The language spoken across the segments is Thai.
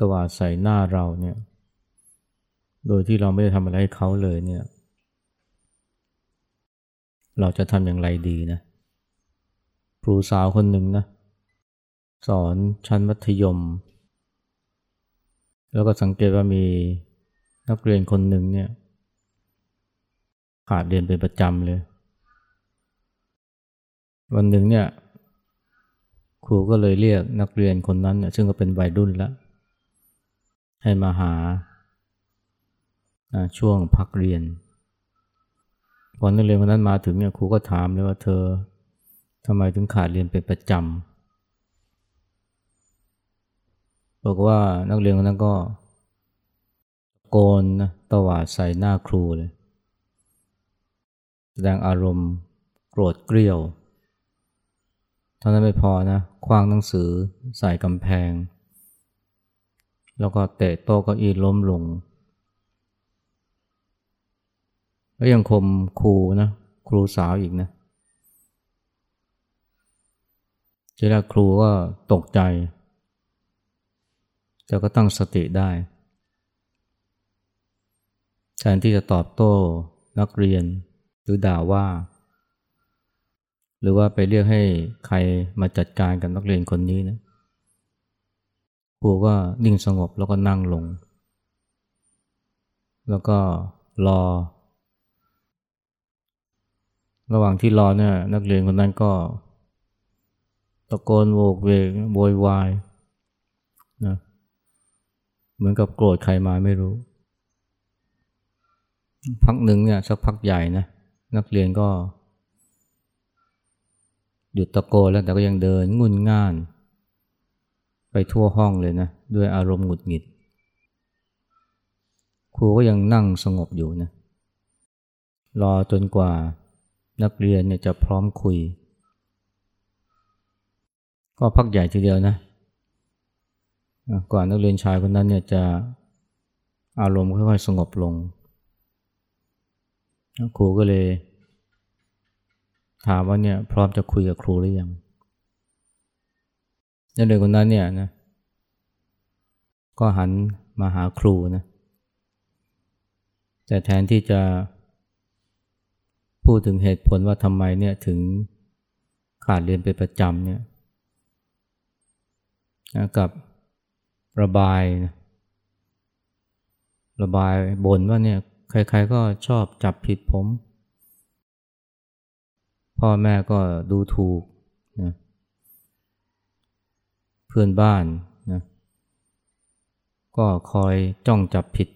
ตวาดใส่หน้าเราเนี่ย โดยที่เราไม่ได้ทำอะไรให้เขาเลยเนี่ย เราจะทำอย่างไรดีนะครูสาวคนหนึ่งนะ สอนชั้นมัธยม แล้วก็สังเกตว่ามีนักเรียนคนหนึ่งเนี่ย ขาดเรียนเป็นประจำเลย วันหนึ่งเนี่ยครูก็เลยเรียกนักเรียนคนนั้น ซึ่งก็เป็นวัยรุ่นแล้ว ให้มาหาช่วงพักเรียนพอนนักเรียนคนนั้นมาถึงเนี่ยครูก็ถามเลยว่าเธอทำไมถึงขาดเรียนเป็นประจำบอกว่านักเรียนคนนั้นก็โกนนะตวาดใส่หน้าครูเลย แสดงอารมณ์โกรธเกรี้ยวเท่านั้นไม่พอนะคว้างหนังสือใส่กำแพง แล้วก็เตะโต๊ะเก้าอี้ล้มลง แล้วยังคมครูนะครูสาวอีกนะทีแรกครูก็ตกใจ แต่ก็ตั้งสติได้แทนที่จะตอบโต้นักเรียนหรือด่าว่า หรือว่าไปเรียกให้ใครมาจัดการกับนักเรียนคนนี้นะ ครูก็นิ่งสงบแล้วก็นั่งลง แล้วก็รอ ระหว่างที่รอเนี่ยนักเรียนคนนั้นก็ตะโกนโวกเวกโวยวายนะเหมือนกับโกรธใครมาไม่รู้ พักหนึ่งเนี่ยสักพักใหญ่นะนักเรียนก็ หยุดตะโกนแล้วแต่ก็ยังเดินงุนง่าน ไปทั่วห้องเลยนะ ด้วยอารมณ์หงุดหงิด ครูก็ยังนั่งสงบอยู่นะ รอจนกว่านักเรียนเนี่ยจะพร้อมคุย ก็พักใหญ่ทีเดียวนะ ก่อนนักเรียนชายคนนั้นเนี่ยจะอารมณ์ค่อยๆสงบลง ครูก็เลย ถามว่าเนี่ยพร้อมจะคุยกับครูหรือยัง นักเรียนคนนั้นเนี่ยนะก็หันมาหาครูนะแต่แทนที่จะพูดถึงเหตุผลว่าทำไมเนี่ยถึงขาดเรียนเป็นประจำเนี่ยนะกับระบายนะระบายบ่นว่าเนี่ยใครๆก็ชอบจับผิดผม พ่อแม่ก็ดูถูกนะ เพื่อนบ้านนะก็คอยจ้องจับผิด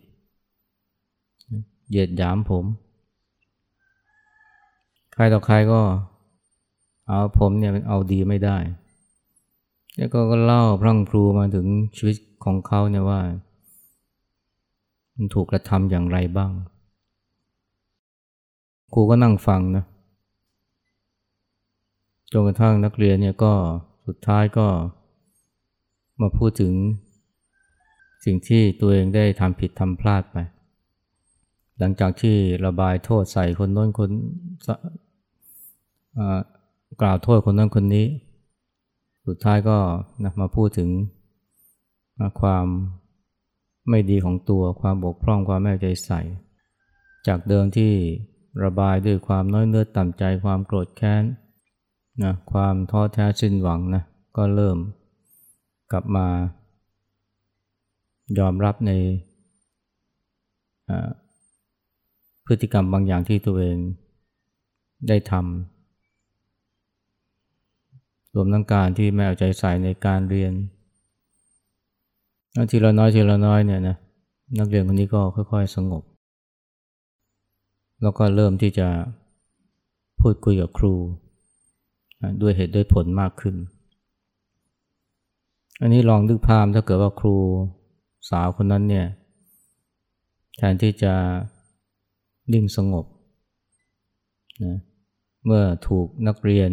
เหยียดหยามผม ใครต่อใครก็ เอาผมเนี่ยเอาดีไม่ได้ แล้วก็เล่าพรั่งพรูมาถึงชีวิตของเขาเนี่ยว่า มันถูกกระทำอย่างไรบ้างครูก็นั่งฟังนะจนกระทั่งนักเรียนเนี่ยก็สุดท้ายก็ มาพูดถึง สิ่งที่ตัวเองได้ทำผิดทำพลาดไป หลังจากที่ระบายโทษใส่คนน้นคนกล่าวโทษคนนั้นคนนี้ สุดท้ายก็นะมาพูดถึงความไม่ดีของตัวความบกพร่องความไม่ใจใส่ จากเดิมที่ระบายด้วยความน้อยเนื้อต่ำใจความโกรธแค้นนะความท้อแท้สิ้นหวังนะก็เริ่ม กลับมายอมรับในพฤติกรรมบางอย่างที่ตัวเองได้ทำรวมทั้งการที่ไม่เอาใจใส่ในการเรียนทีละน้อยทีละน้อยเนี่ยนะนักเรียนคนนี้ก็ค่อยๆสงบ แล้วก็เริ่มที่จะพูดคุยกับครู ด้วยเหตุด้วยผลมากขึ้น อันนี้ลองนึกภาพถ้าเกิดว่าครูสาวคนนั้นเนี่ยแทนที่จะนิ่งสงบนะเมื่อถูกนักเรียน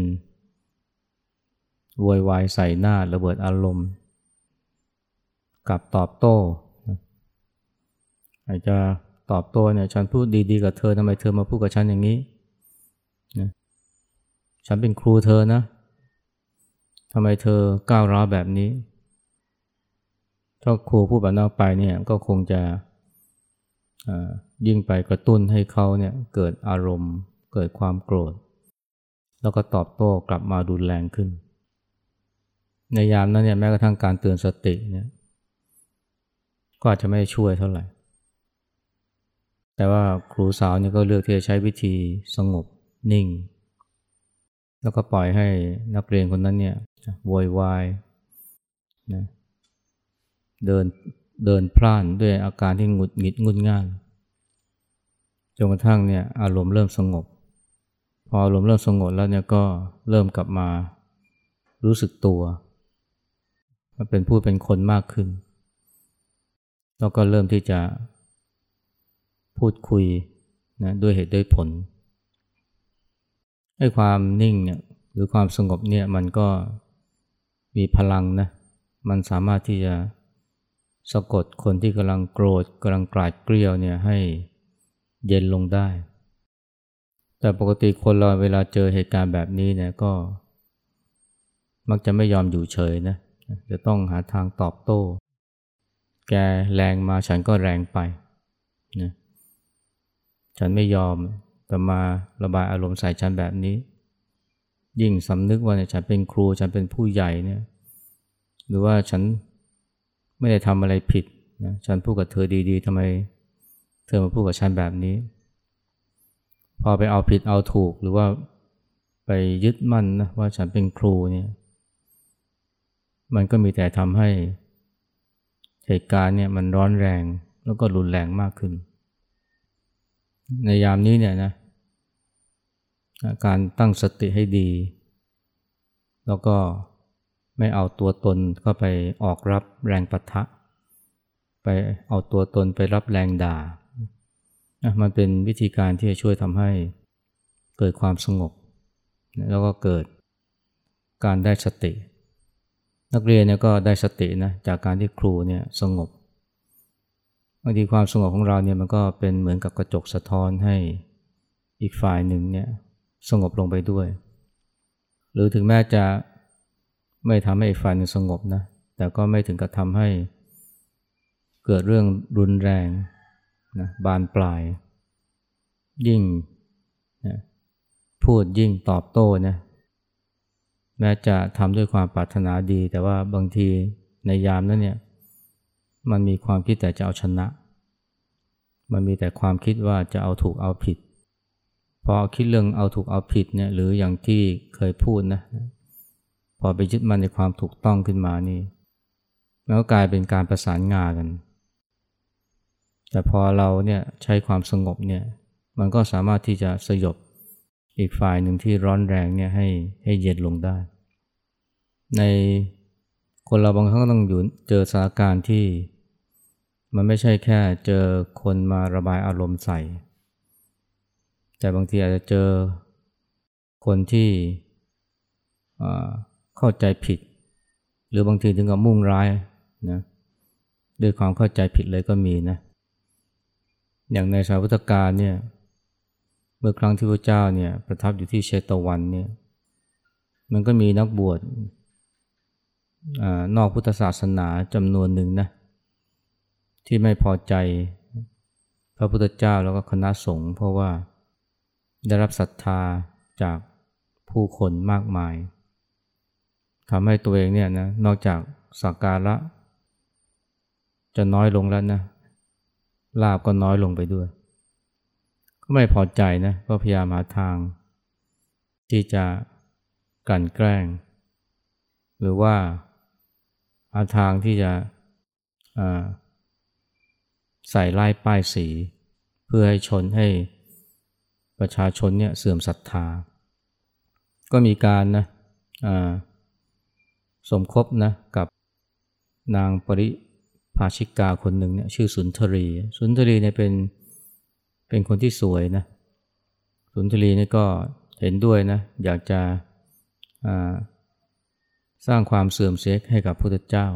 วอยวายใส่หน้าระเบิดอารมณ์ กับตอบโต้อาจจะตอบโต้เนี่ยฉันพูดดีๆกับเธอทำไมเธอมาพูดกับฉันอย่างนี้นะฉันเป็นครูเธอนะทำไมเธอก้าวร้าวแบบนี้ ถ้าครูพูดแบบนั้นไปเนี่ยก็คงจะยิ่งไปกระตุ้นให้เขาเนี่ยเกิดอารมณ์ เกิดความโกรธ แล้วก็ตอบโต้กลับมารุนแรงขึ้น ในยามนั้นเนี่ยแม้กระทั่งการเตือนสติเนี่ยก็อาจจะไม่ช่วยเท่าไหร่ แต่ว่าครูสาวเนี่ยก็เลือกที่จะใช้วิธีสงบนิ่ง แล้วก็ปล่อยให้นักเรียนคนนั้นเนี่ยโวยวายนะ เดินเดินพล่านด้วยอาการที่หงุดหงิดงุนง่านจนกระทั่งเนี่ยอารมณ์เริ่มสงบ พออารมณ์เริ่มสงบแล้วเนี่ยก็เริ่มกลับมารู้สึกตัวเป็นผู้เป็นคนมากขึ้น แล้วก็เริ่มที่จะพูดคุยนะด้วยเหตุด้วยผลให้ความนิ่งเนี่ยหรือความสงบเนี่ยมันก็มีพลังนะมันสามารถที่จะ สะกดคนที่กำลังโกรธกำลังกราดเกลียวเนี่ยให้เย็นลงได้ แต่ปกติคนเราเวลาเจอเหตุการณ์แบบนี้เนี่ยก็ มักจะไม่ยอมอยู่เฉยนะ จะต้องหาทางตอบโต้ แกแรงมาฉันก็แรงไปนะฉันไม่ยอมแต่มาระบายอารมณ์ใส่ฉันแบบนี้ ยิ่งสำนึกว่าเนี่ยฉันเป็นครูฉันเป็นผู้ใหญ่เนี่ย หรือว่าฉัน ไม่ได้ทำอะไรผิดนะฉันพูดกับเธอดีๆทำไมเธอมาพูดกับฉันแบบนี้ พอไปเอาผิดเอาถูกหรือว่าไปยึดมั่นนะว่าฉันเป็นครูเนี่ย มันก็มีแต่ทำให้เหตุการณ์เนี่ยมันร้อนแรงแล้วก็รุนแรงมากขึ้น ในยามนี้เนี่ยนะการตั้งสติให้ดี แล้วก็ ไม่เอาตัวตนเข้าไปออกรับแรงปะทะ ไปเอาตัวตนไปรับแรงด่า มันเป็นวิธีการที่จะช่วยทำให้เกิดความสงบ แล้วก็เกิดการได้สติ นักเรียนเนี่ยก็ได้สตินะจากการที่ครูเนี่ยสงบบางทีความสงบของเราเนี่ยมันก็เป็นเหมือนกับกระจกสะท้อนให้อีกฝ่ายหนึ่งเนี่ยสงบลงไปด้วย หรือถึงแม้จะ ไม่ทำให้ฝ่ายหนึ่งสงบนะ แต่ก็ไม่ถึงกับทำให้เกิดเรื่องรุนแรงนะบานปลาย ยิ่งนะพูดยิ่งตอบโต้นะแม้จะทำด้วยความปรารถนาดี แต่ว่าบางทีในยามนั้นเนี่ยมันมีความคิดแต่จะเอาชนะ มันมีแต่ความคิดว่าจะเอาถูกเอาผิด พอคิดเรื่องเอาถูกเอาผิดเนี่ยหรืออย่างที่เคยพูดนะ พอไปยึดมันในความถูกต้องขึ้นมานี่มันก็กลายเป็นการประสานงานกัน แต่พอเราเนี่ยใช้ความสงบเนี่ยมันก็สามารถที่จะสยบอีกฝ่ายหนึ่งที่ร้อนแรงเนี่ยให้ให้เย็นลงได้ ในคนเราบางครั้งก็ต้องอยู่เจอสถานการณ์ที่ มันไม่ใช่แค่เจอคนมาระบายอารมณ์ใส่ แต่บางทีอาจจะเจอคนที่ เข้าใจผิด หรือบางทีถึงกับมุ่งร้ายนะด้วยความเข้าใจผิดเลยก็มีนะ อย่างในสายพุทธกาลเนี่ยเมื่อครั้งที่พระเจ้าเนี่ยประทับอยู่ที่เชตวันเนี่ยมันก็มีนักบวชอนอกพุทธศาสนาจำนวนหนึ่งนะที่ไม่พอใจพระพุทธเจ้าแล้วก็คณะสงฆ์เพราะว่าได้รับศรัทธาจากผู้คนมากมาย ทำให้ตัวเองเนี่ยนะนอกจากสักการะ จะน้อยลงแล้วนะลาบก็น้อยลงไปด้วย ก็ไม่พอใจนะก็พยายามหาทาง ที่จะกันแกล้ง หรือว่าหาทางที่จะใส่ไล่ป้ายสี เพื่อให้ชนให้ประชาชนเนี่ยเสื่อมศรัทธา ก็มีการนะ สมคบนะกับนางปริภาชิกาคนหนึ่งเนี่ยชื่อสุนทรี สุนทรีเนี่ยเป็นเป็นคนที่สวยนะ สุนทรีนี่ก็เห็นด้วยนะ อยากจะสร้างความเสื่อมเสียให้กับพระพุทธเจ้า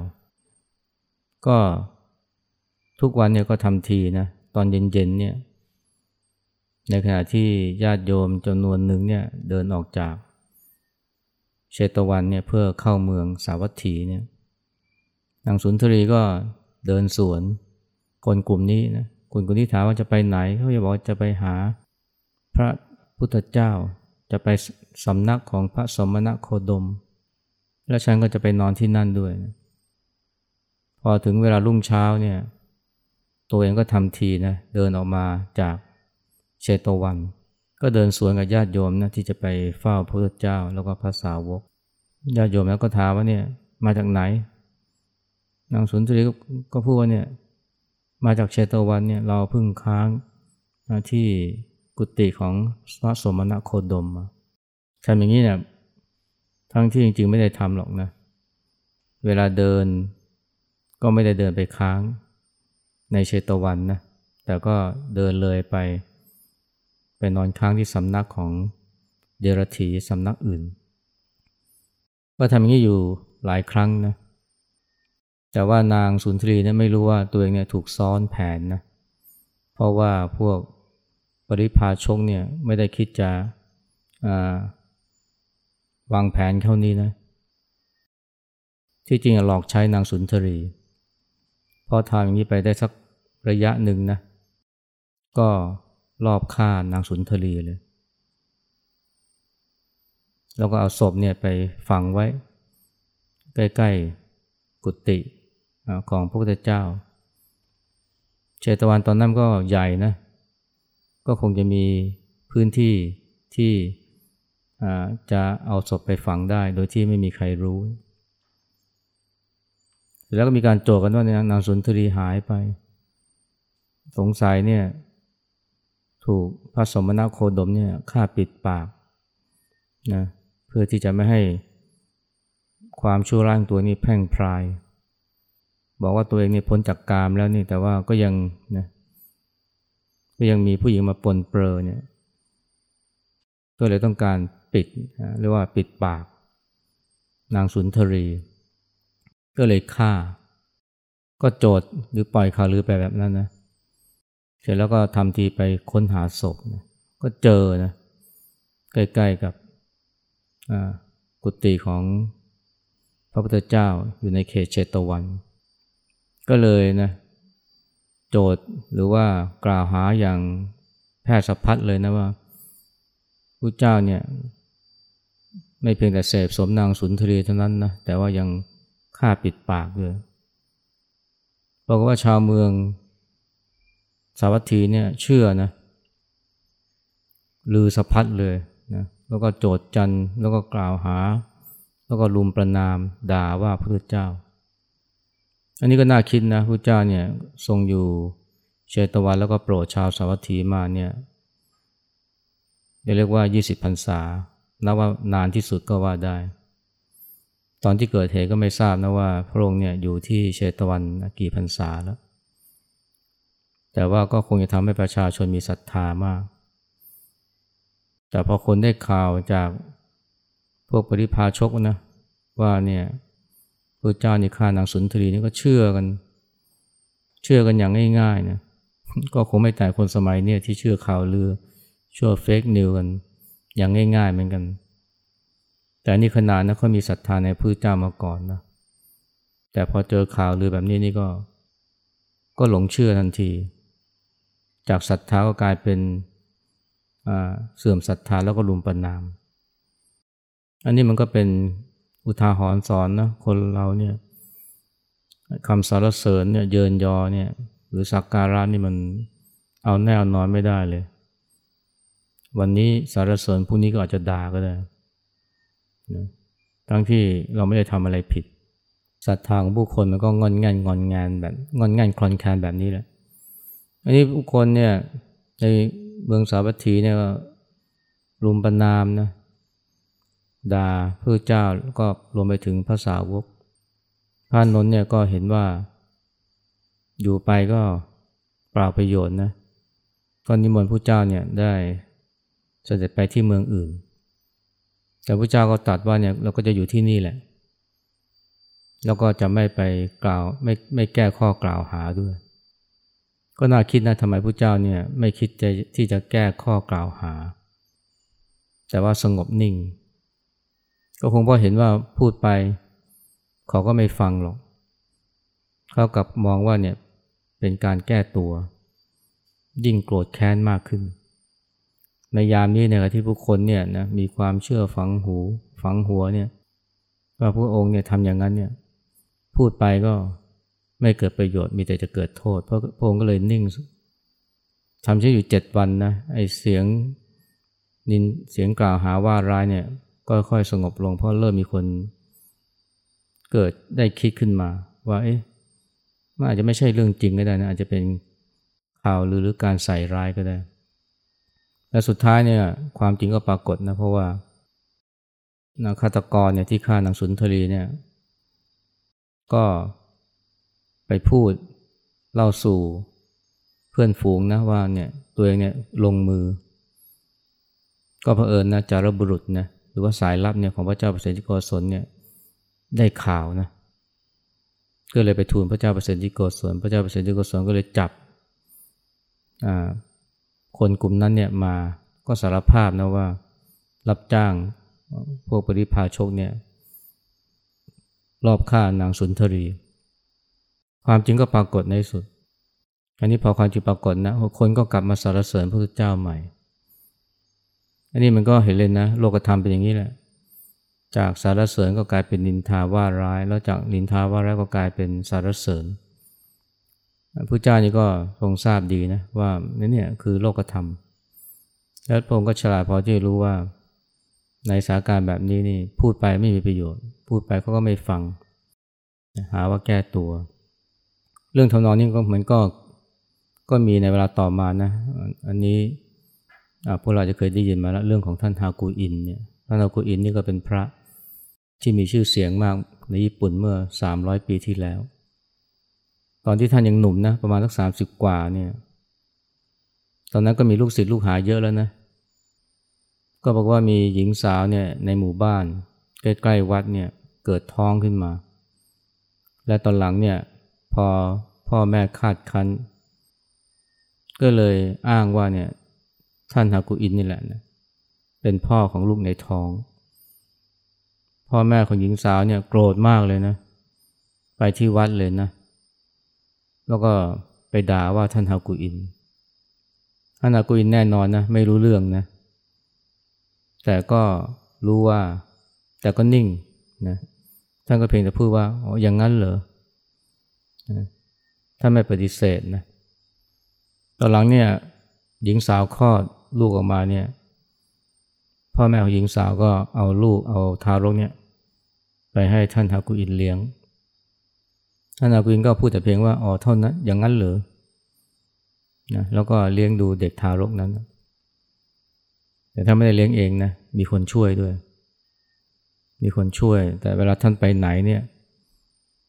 ก็ทุกวันเนี่ยก็ทำทีนะ ตอนเย็นๆเนี่ยในขณะที่ญาติโยมจำนวนหนึ่งเนี่ยเดินออกจาก เชตวันเนี่ยเพื่อเข้าเมืองสาวัตถีเนี่ยนางสุนทรีก็เดินสวนคนกลุ่มนี้นะคนกลุ่มนี้ถามว่าจะไปไหนเขาจะบอกจะไปหาพระพุทธเจ้าจะไปสำนักของพระสมณโคดม แล้วฉันก็จะไปนอนที่นั่นด้วยนะพอถึงเวลารุ่งเช้าเนี่ยตัวเองก็ทำทีนะเดินออกมาจากเชตวัน ก็เดินสวนกับญาติโยมนะที่จะไปเฝ้าพระพุทธเจ้าแล้วก็พระสาวกญาติโยมแล้วก็ถามว่าเนี่ยมาจากไหน นางสุนทรีก็พูดว่าเนี่ยมาจากเชตวันเนี่ยเราเพิ่งค้างที่กุฏิของพระสมณโคดมมาทำอย่างนี้เนี่ยทั้งที่จริงๆไม่ได้ทำหรอกนะ เวลาเดินก็ไม่ได้เดินไปค้างในเชตวันนะแต่ก็เดินเลยไป ไปนอนค้างที่สำนักของเดรธีสำนักอื่น ก็ทำอย่างนี้อยู่หลายครั้งนะ แต่ว่านางสุนทรีเนี่ยไม่รู้ว่าตัวเองเนี่ยถูกซ้อนแผนนะ เพราะว่าพวกปริพาชกเนี่ยไม่ได้คิดจะวางแผนเท่านี้นะ ที่จริงหลอกใช้นางสุนทรี พอทำอย่างนี้ไปได้สักระยะหนึ่งนะ ก็ รอบฆ่านางสุนทรีเลย แล้วก็เอาศพเนี่ยไปฝังไว้ ใกล้ๆกุฏิของพระพุทธเจ้า เชตวันตอนนั้นก็ใหญ่นะ ก็คงจะมีพื้นที่ที่จะเอาศพไปฝังได้โดยที่ไม่มีใครรู้ แล้วก็มีการโจกันว่านางสุนทรีหายไป สงสัยเนี่ย ถูกพระสมณโคดมเนี่ยฆ่าปิดปากนะเพื่อที่จะไม่ให้ความชั่วร้ายตัวนี้แพร่งพราย บอกว่าตัวเองนี่พ้นจากกามแล้วนี่แต่ว่าก็ยังนะก็ยังมีผู้หญิงมาปนเปื้อเนี่ยก็เลยต้องการปิดเรียกว่าปิดปาก นางสุนทรี ก็เลยฆ่า ก็โจดหรือปล่อยข่าวลือไปแบบนั้นนะ เสร็จแล้วก็ทำทีไปค้นหาศพนะก็เจอนะใกล้ๆกับกุฏิของพระพุทธเจ้าอยู่ในเขตเชตวัน ก็เลยนะโจทย์หรือว่ากล่าวหาอย่างแพทย์สะพัดเลยนะว่าพระเจ้าเนี่ยไม่เพียงแต่เสพสมนางสุนทรีเท่านั้นนะแต่ว่ายังฆ่าปิดปากเลยบอกว่าชาวเมือง สาวัตถีเนี่ยเชื่อนะลือสะพัดเลยนะแล้วก็โจดจันแล้วก็กล่าวหา แล้วก็ลุมประนามด่าว่าพระพุทธเจ้า อันนี้ก็น่าคิดนะพระเจ้าเนี่ยทรงอยู่เชตวันแล้วก็โปรดชาวสาวัตถีมาเนี่ยเรียกว่า 20พรรษานับว่านานที่สุดก็ว่าได้ ตอนที่เกิดเหตุก็ไม่ทราบนะว่าพระองค์เนี่ยอยู่ที่เชตวันกี่พรรษาแล้ว แต่ว่าก็คงจะทำให้ประชาชนมีศรัทธามาก แต่พอคนได้ข่าวจากพวกปริพาชกนะว่าเนี่ยพระเจ้านี่ฆ่านางสุนทรีนี่ก็เชื่อกัน เชื่อกันอย่างง่ายๆนะก็คงไม่แต่คนสมัยเนี่ยที่เชื่อข่าวลือเชื่อเฟกนิวกันอย่างง่ายๆเหมือนกัน แต่นี่ขนาดนะเขามีศรัทธาในพระเจ้ามาก่อนนะแต่พอเจอข่าวหรือแบบนี้นี่ก็ ก็หลงเชื่อทันที จากศรัทธาก็กลายเป็นเสื่อมศรัทธาแล้วก็ลุมประนาม อันนี้มันก็เป็นอุทาหรณ์สอนนะคนเราเนี่ยคำสารเสริญเนี่ยเยินยอเนี่ยหรือสักการะนี่มันเอาแน่เอานอนไม่ได้เลย วันนี้สารเสริญพรุ่งนี้ก็อาจจะด่าก็ได้นะทั้งที่เราไม่ได้ทำอะไรผิดศรัทธาของผู้คนมันก็งอนงันงอนงานแบบงอนงันคลอนคลนแบบนี้แหละ อันนี้ผู้คนเนี่ยในเมืองสาวัตถีเนี่ยรุมประนามนะด่าพระเจ้าแล้วก็รวมไปถึงภาษาวกพระนนท์เนี่ยก็เห็นว่า อยู่ไปก็เปล่าประโยชน์นะก็นิมนต์พระเจ้าเนี่ยได้เสด็จไปที่เมืองอื่น แต่พระเจ้าก็ตรัสว่าเนี่ยเราก็จะอยู่ที่นี่แหละ แล้วก็จะไม่ไปกล่าวไม่ไม่แก้ข้อกล่าวหาด้วย ก็น่าคิดนะทำไมพระเจ้าเนี่ยไม่คิดจะที่จะแก้ข้อกล่าวหา แต่ว่าสงบนิ่ง ก็คงเพราะเห็นว่าพูดไป เขาก็ไม่ฟังหรอก เขากับมองว่าเนี่ยเป็นการแก้ตัว ยิ่งโกรธแค้นมากขึ้น ในยามนี้เนี่ยที่ผู้คนเนี่ยนะมีความเชื่อฝังหูฝังหัวเนี่ยว่าพระองค์เนี่ยทำอย่างนั้นเนี่ยพูดไปก็ ไม่เกิดประโยชน์มีแต่จะเกิดโทษ เพราะพระองค์ก็เลยนิ่งทำใช้อยู่เจ็ดวันนะไอเสียงนินเสียงกล่าวหาว่าร้ายเนี่ยก็ค่อยสงบลง เพราะเริ่มมีคนเกิดได้คิดขึ้นมา ว่าเอ๊ะมันอาจจะไม่ใช่เรื่องจริงก็ได้นะอาจจะเป็นข่าวหรือหรือการใส่ร้ายก็ได้ และสุดท้ายเนี่ยความจริงก็ปรากฏนะเพราะว่านาฆาตกรเนี่ยที่ฆ่านางสุนทรีเนี่ยก็ ไปพูดเล่าสู่เพื่อนฝูงนะว่าเนี่ยตัวเองเนี่ยลงมือ ก็เผอิญนะจารบุรุษนะหรือว่าสายลับเนี่ยของพระเจ้าประเสริฐโกศลเนี่ยได้ข่าวนะก็เลยไปทูลพระเจ้าประเสริฐโกศลพระเจ้าประเสริฐโกศลก็เลยจับคนกลุ่มนั้นเนี่ยมาก็สารภาพนะว่ารับจ้างพวกปริพาชกเนี่ยรอบฆ่านางสุนทรี ความจริงก็ปรากฏในสุด อันนี้พอความจริงปรากฏนะคนก็กลับมาสรรเสริญพระพุทธเจ้าใหม่ อันนี้มันก็เห็นเลยนะ โลกธรรมเป็นอย่างนี้แหละ จากสารเสริญก็กลายเป็นนินทาว่าร้าย แล้วจากนินทาว่าร้ายก็กลายเป็นสารเสริญพระเจ้านี่ก็ทรงทราบดีนะว่านี่เนี่ยคือโลกธรรม แล้วพระองค์ก็ฉลาดพอที่รู้ว่าในสถานการณ์แบบนี้นี่พูดไปไม่มีประโยชน์ พูดไปเขาก็ไม่ฟัง หาว่าแก้ตัว เรื่องทำนองนี้ก็เหมือนก็ก็มีในเวลาต่อมานะ อันนี้พวกเราจะเคยได้ยินมาแล้วเรื่องของท่านฮากูอินเนี่ยท่านฮากูอินนี่ก็เป็นพระที่มีชื่อเสียงมากในญี่ปุ่นเมื่อ 300 ปีที่แล้ว ตอนที่ท่านยังหนุ่มนะประมาณสักสามสิบกว่าเนี่ยตอนนั้นก็มีลูกศิษย์ลูกหาเยอะแล้วนะ ก็บอกว่ามีหญิงสาวเนี่ยในหมู่บ้าน ใกล้ๆวัดเนี่ยเกิดท้องขึ้นมา และตอนหลังเนี่ย พอพ่อแม่คาดคันก็เลยอ้างว่าเนี่ยท่านฮากุอินนี่แหละนะเป็นพ่อของลูกในท้อง พ่อแม่ของหญิงสาวเนี่ยโกรธมากเลยนะ ไปที่วัดเลยนะ แล้วก็ไปด่าว่าท่านฮากุอิน ท่านฮากุอินแน่นอนนะไม่รู้เรื่องนะ แต่ก็รู้ว่า แต่ก็นิ่งนะ ท่านก็เพียงแต่พูดว่า อ๋อ อย่างนั้นเหรอ ถ้าไม่ปฏิเสธนะตอนหลังเนี่ยหญิงสาวคลอดลูกออกมาเนี่ยพ่อแม่ของหญิงสาวก็เอาลูกเอาทารกเนี่ยไปให้ท่านฮากุอินเลี้ยง ท่านฮากุอินก็พูดแต่เพียงว่าอ๋อเท่านั้นอย่างนั้นเหรอนะแล้วก็เลี้ยงดูเด็กทารกนั้น แต่ถ้าไม่ได้เลี้ยงเองนะมีคนช่วยด้วย มีคนช่วย แต่เวลาท่านไปไหนเนี่ย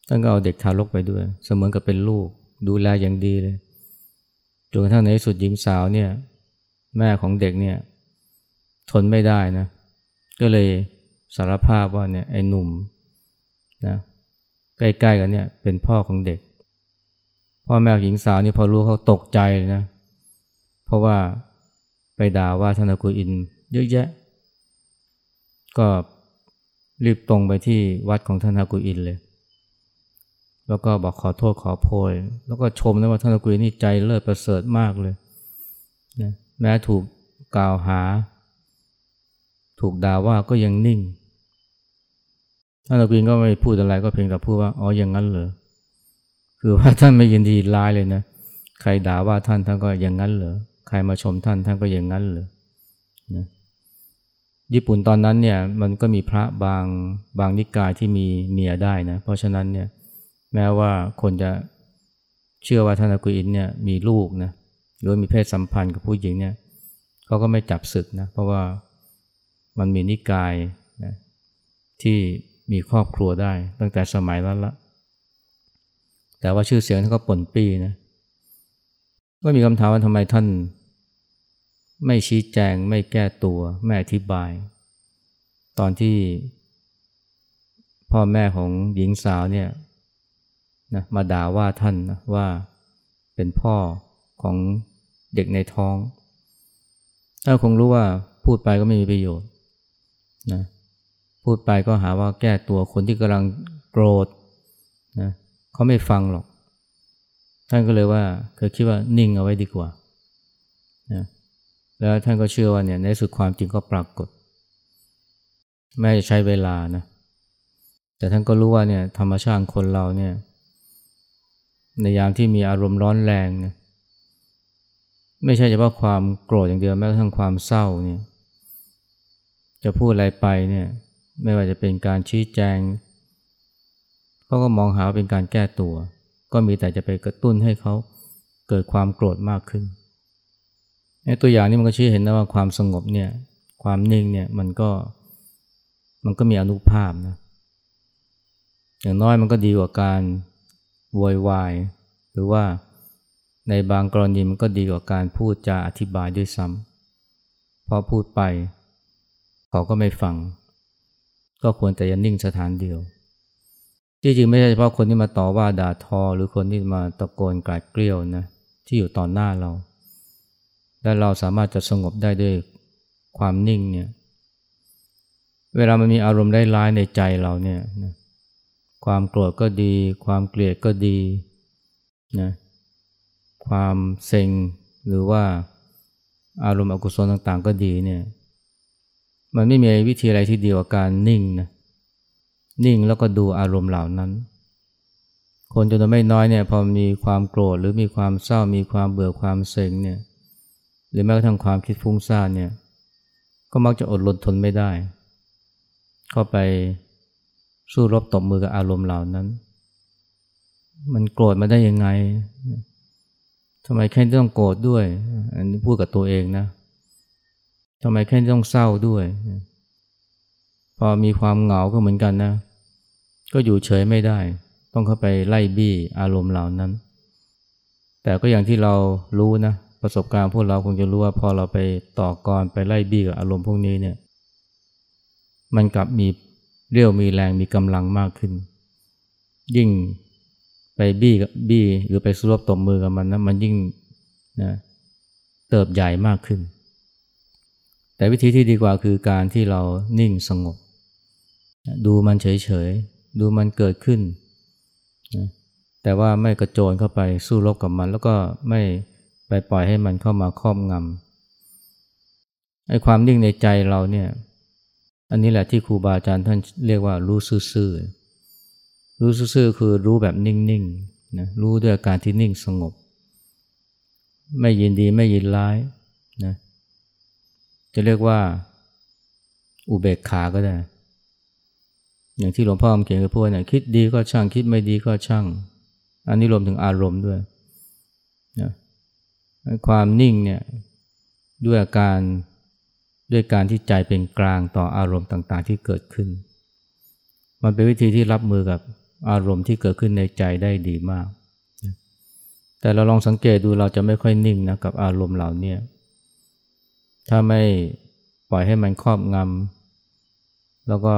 ท่านก็เอาเด็กทารกไปด้วย เสมือนกับเป็นลูก ดูแลอย่างดีเลยจนกระทั่งในสุดหญิงสาวเนี่ย แม่ของเด็กเนี่ย ทนไม่ได้นะ ก็เลยสารภาพว่าเนี่ยไอ้หนุ่มนะใกล้ๆกันเนี่ย เป็นพ่อของเด็ก พ่อแม่หญิงสาวนี่พอรู้เขาตกใจเลยนะ เพราะว่าไปด่าว่าท่านอากูอินเยอะแยะ ก็รีบตรงไปที่วัดของท่านอากูอินเลย แล้วก็บอกขอโทษขอโพย แล้วก็ชมนะว่าท่านกูอินนี่ใจเลิศประเสริฐมากเลยนะแม้ถูกกล่าวหา ถูกด่าว่าก็ยังนิ่ง ท่านกูอินก็ไม่พูดอะไรก็เพียงแต่พูดว่าอ๋ออย่างนั้นเหรอคือว่าท่านไม่ยินดีร้ายเลยนะ ใครด่าว่าท่านท่านก็อย่างนั้นเหรอใครมาชมท่านท่านก็อย่างนั้นเลยนะญี่ปุ่นตอนนั้นเนี่ยมันก็มีพระบางบางนิกายที่มีเมียได้นะ เพราะฉะนั้นเนี่ย แม้ว่าคนจะเชื่อว่าท่านอากุอินเนี่ยมีลูกนะหรือมีเพศสัมพันธ์กับผู้หญิงเนี่ยเขาก็ไม่จับศึกนะเพราะว่ามันมีนิกายนะที่มีครอบครัวได้ตั้งแต่สมัยนั้นละ แต่ว่าชื่อเสียงท่านก็ป่นปี้นะก็มีคำถามว่าทำไมท่าน ไม่ชี้แจงไม่แก้ตัวไม่อธิบาย ตอนที่พ่อแม่ของหญิงสาวเนี่ย นะมาด่าว่าท่านนะว่าเป็นพ่อของเด็กในท้อง ถ้าคงรู้ว่าพูดไปก็ไม่มีประโยชน์นะพูดไปก็หาว่าแก้ตัวคนที่กำลังโกรธนะเขาไม่ฟังหรอก ท่านก็เลยว่าเคยคิดว่านิ่งเอาไว้ดีกว่านะแล้วท่านก็เชื่อว่าเนี่ยในสุดความจริงก็ปรากฏแม้จะใช้เวลานะแต่ท่านก็รู้ว่าเนี่ยธรรมชาติคนเราเนี่ย ในยามที่มีอารมณ์ร้อนแรงเนี่ยไม่ใช่เฉพาะความโกรธอย่างเดียวแม้กระทั่งความเศร้าเนี่ยจะพูดอะไรไปเนี่ยไม่ว่าจะเป็นการชี้แจงเขาก็มองหาเป็นการแก้ตัว ก็มีแต่จะไปกระตุ้นให้เขาเกิดความโกรธมากขึ้นในตัวอย่างนี้มันก็ชี้เห็นนะว่าความสงบเนี่ยความนิ่งเนี่ยมันก็มันก็มีอนุภาพนะอย่างน้อยมันก็ดีกว่าการ โวยวาย หรือว่าในบางกรณีมันก็ดีกว่าการพูดจาอธิบายด้วยซ้ำพอพูดไป เขาก็ไม่ฟัง ก็ควรแต่ยันิ่งสถานเดียวที่จริงไม่ใช่เฉพาะคนที่มาต่อว่าด่าทอ หรือคนที่มาตะโกนกลาดเกลียวนะที่อยู่ต่อหน้าเรา และเราสามารถจะสงบได้ด้วยความนิ่งเนี่ยเวลามันมีอารมณ์ได้ร้ายในใจเราเนี่ยนะ ความโกรธก็ดี ความเกลียดก็ดีนะความเซ็งหรือว่าอารมณ์อกุศลต่างๆ ก็ดีเนี่ยมันไม่มีวิธีอะไรที่ดีกว่าการนิ่งนะนิ่งแล้วก็ดูอารมณ์เหล่านั้น คนจำนวนไม่น้อยเนี่ยพอมีความโกรธหรือมีความเศร้ามีความเบื่อความเซ็งเนี่ยหรือแม้กระทั่งความคิดฟุ้งซ่านเนี่ยก็มักจะอดรนทนไม่ได้ เข้าไป สู้รบตบมือกับอารมณ์เหล่านั้น มันโกรธมาได้ยังไงทำไมแค่ต้องโกรธด้วย อันนี้พูดกับตัวเองนะทำไมแค่ต้องเศร้าด้วย พอมีความเหงาก็เหมือนกันนะ ก็อยู่เฉยไม่ได้ ต้องเข้าไปไล่บี้อารมณ์เหล่านั้น แต่ก็อย่างที่เรารู้นะ ประสบการณ์พวกเราคงจะรู้ว่าพอเราไปต่อกรไปไล่บี้กับอารมณ์พวกนี้เนี่ย มันกลับมี เรี่ยวมีแรงมีกำลังมากขึ้น ยิ่งไปบี้บบี้หรือไปสู้รบตบมือกับมันนะมันยิ่งนะเติบใหญ่มากขึ้น แต่วิธีที่ดีกว่าคือการที่เรานิ่งสงบ ดูมันเฉยๆ ดูมันเกิดขึ้นนะแต่ว่าไม่กระโจนเข้าไปสู้รบกับมัน แล้วก็ไม่ไปปล่อยให้มันเข้ามาครอบงำไอ้ความนิ่งในใจเราเนี่ย อันนี้แหละที่ครูบาอาจารย์ท่านเรียกว่ารู้ซื่อรู้ซื่อคือรู้แบบนิ่งๆนะรู้ด้วยการที่นิ่งสงบ ไม่ยินดีไม่ยินร้ายนะจะเรียกว่าอุเบกขาก็ได้ อย่างที่หลวงพ่อเขียนกับพวกเนี่ยคิดดีก็ช่างคิดไม่ดีก็ช่าง อันนี้รวมถึงอารมณ์ด้วยนะความนิ่งเนี่ยด้วยอาการ ด้วยการที่ใจเป็นกลางต่ออารมณ์ต่างๆ ที่เกิดขึ้น มันเป็นวิธีที่รับมือกับอารมณ์ที่เกิดขึ้นในใจได้ดีมาก แต่เราลองสังเกตดูเราจะไม่ค่อยนิ่งนะกับอารมณ์เหล่านี้ถ้าไม่ปล่อยให้มันครอบงำแล้วก็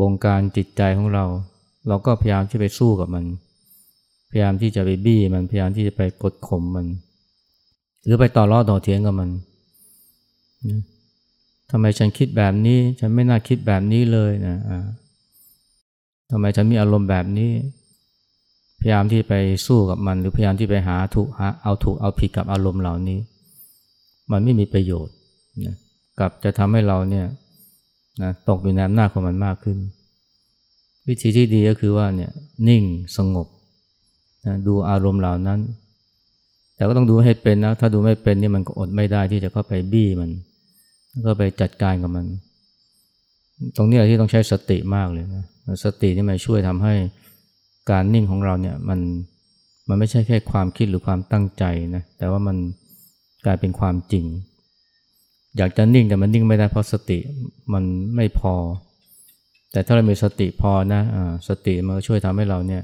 บงการจิตใจของเรา เราก็พยายามที่ไปสู้กับมัน พยายามที่จะไปบี้มันพยายามที่จะไปกดข่มมัน หรือไปต่อล้อต่อเถียงกับมัน ทำไมฉันคิดแบบนี้ ฉันไม่น่าคิดแบบนี้เลยนะทำไมฉันมีอารมณ์แบบนี้ พยายามที่ไปสู้กับมัน หรือพยายามที่ไปหาถูกหาเอาถูกเอาผิดกับอารมณ์เหล่านี้ มันไม่มีประโยชน์นะกับจะทำให้เราเนี่ยนะตกอยู่ในอำนาจของมันมากขึ้น วิธีที่ดีก็คือว่าเนี่ยนิ่งสงบนะดูอารมณ์เหล่านั้น แต่ก็ต้องดูให้เป็นนะ ถ้าดูไม่เป็นนี่มันก็อดไม่ได้ที่จะเข้าไปบี้มัน ก็ไปจัดการกับมัน ตรงนี้ที่ต้องใช้สติมากเลยนะสตินี่มันช่วยทำให้การนิ่งของเราเนี่ยมันมันไม่ใช่แค่ความคิดหรือความตั้งใจนะแต่ว่ามันกลายเป็นความจริง อยากจะนิ่งแต่มันนิ่งไม่ได้เพราะสติมันไม่พอ แต่ถ้าเรามีสติพอนะสติมันช่วยทำให้เราเนี่ย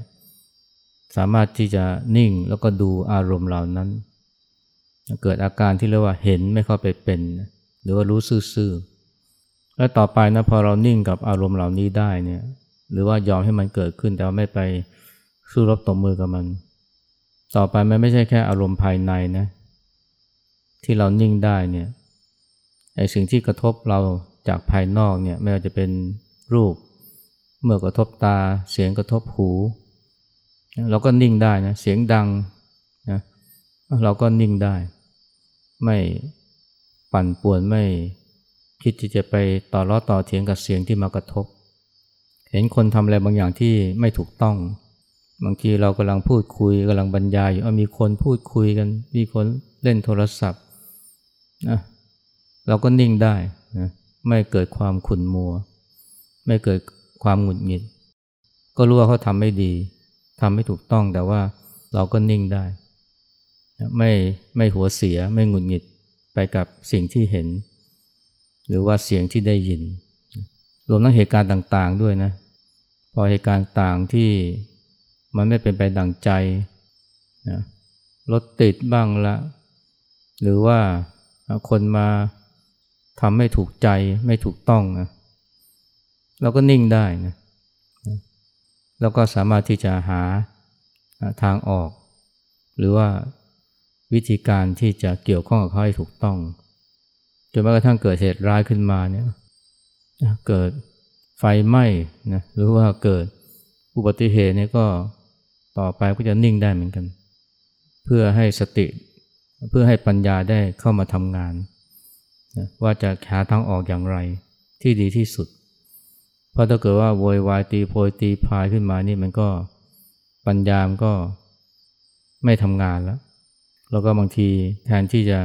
สามารถที่จะนิ่งแล้วก็ดูอารมณ์เหล่านั้น เกิดอาการที่เรียกว่าเห็นไม่เข้าไปเป็น หรือว่ารู้ซื่อๆแล้วต่อไปนะพอเรานิ่งกับอารมณ์เหล่านี้ได้เนี่ยหรือว่ายอมให้มันเกิดขึ้นแต่ว่าไม่ไปสู้รบตบมือกับมัน ต่อไปมันไม่ใช่แค่อารมณ์ภายในนะที่เรานิ่งได้เนี่ยไอ้สิ่งที่กระทบเราจากภายนอกเนี่ยไม่ว่าจะเป็นรูป เมื่อกระทบตาเสียงกระทบหู เราก็นิ่งได้นะเสียงดังนะเราก็นิ่งได้ ไม่ ปั่นป่วนไม่คิดที่จะไปต่อล้อต่อเถียงกับเสียงที่มากระทบ เห็นคนทำอะไรบางอย่างที่ไม่ถูกต้อง บางทีเรากำลังพูดคุยกำลังบรรยายอยู่มีคนพูดคุยกัน มีคนเล่นโทรศัพท์นะเราก็นิ่งได้นะไม่เกิดความขุ่นมัว ไม่เกิดความหงุดหงิด ก็รู้ว่าเขาทำไม่ดีทำไม่ถูกต้องแต่ว่าเราก็นิ่งได้ ไม่ไม่หัวเสียไม่หงุดหงิด ไปกับสิ่งที่เห็น หรือว่าเสียงที่ได้ยิน รวมทั้งเหตุการณ์ต่างๆด้วยนะ พอเหตุการณ์ต่างที่มันไม่เป็นไปดังใจนะรถติดบ้างละ หรือว่าคนมาทำไม่ถูกใจไม่ถูกต้องนะเราก็นิ่งได้นะแล้วก็สามารถที่จะหาทางออก หรือว่า วิธีการที่จะเกี่ยวข้องกับเขาให้ถูกต้องจนแม้กระทั่งเกิดเหตุร้ายขึ้นมาเนี่ยเกิดไฟไหม้นะหรือว่าเกิดอุบัติเหตุเนี่ยก็ต่อไปก็จะนิ่งได้เหมือนกัน เพื่อให้สติ เพื่อให้ปัญญาได้เข้ามาทำงานนะว่าจะหาทางออกอย่างไรที่ดีที่สุด เพราะถ้าเกิดว่าโวยวายตีโพยตีพายขึ้นมานี่มันก็ปัญญามก็ไม่ทำงานแล้ว แล้วก็บางทีแทนที่จะ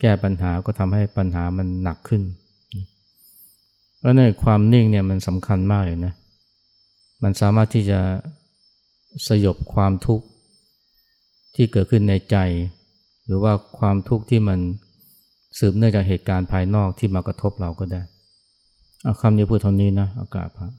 แก้ปัญหาก็ทำให้ปัญหามันหนักขึ้น แล้วในความนิ่งเนี่ยมันสำคัญมากเลยนะ มันสามารถที่จะสยบความทุกข์ที่เกิดขึ้นในใจ หรือว่าความทุกข์ที่มันสืบเนื่องจากเหตุการณ์ภายนอกที่มากระทบเราก็ได้เอาคำนี้พูดเท่านี้นะอากาศพระ